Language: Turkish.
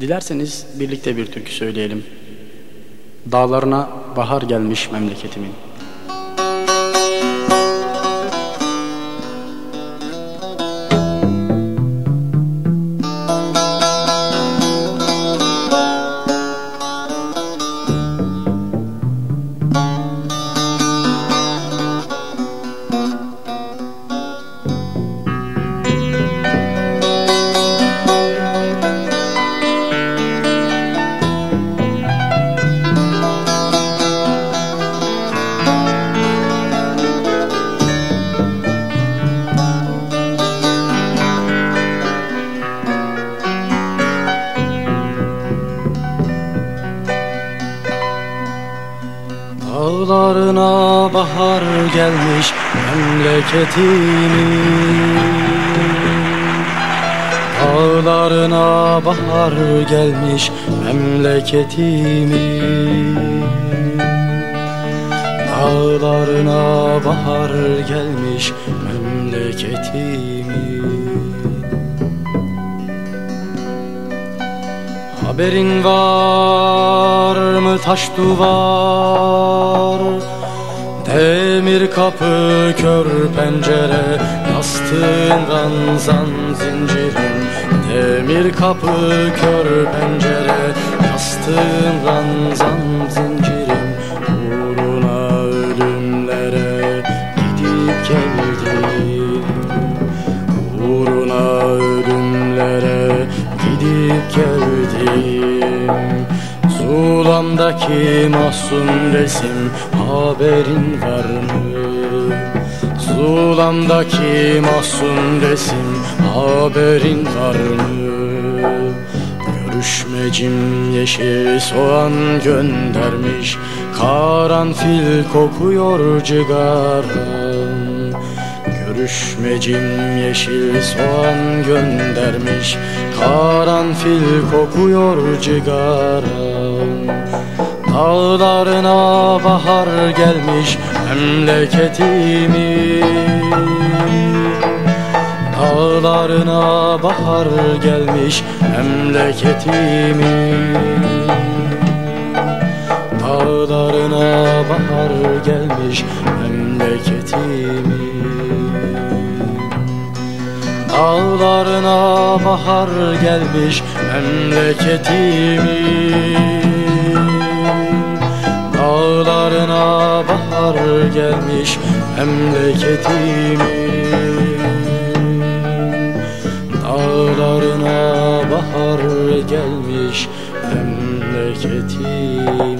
Dilerseniz birlikte bir türkü söyleyelim. Dağlarına bahar gelmiş memleketimin. Dağlarına bahar gelmiş memleketimin Dağlarına bahar gelmiş memleketimin Dağlarına bahar gelmiş memleketimin Haberin var mı taş duvar kapı kör pencere Yastığın ranzan zincirin. Demir kapı kör pencere Yastığın ranzan zincirin. Uğruna ölümlere gidip geldim. Uğruna ölümlere gidip geldim Zulamdaki mahzun resim haberin var mı? Zulamdaki mahzun resim haberin var mı? Görüşmecim yeşil soğan göndermiş Karanfil kokuyor cigaram Görüşmecim yeşil soğan göndermiş Karanfil kokuyor cigaram. Dağlarına bahar gelmiş memleketimin Dağlarına bahar gelmiş memleketimin Dağlarına bahar gelmiş memleketimin Dağlarına bahar gelmiş memleketimin Dağlarına bahar gelmiş memleketimin Dağlarına bahar gelmiş memleketimin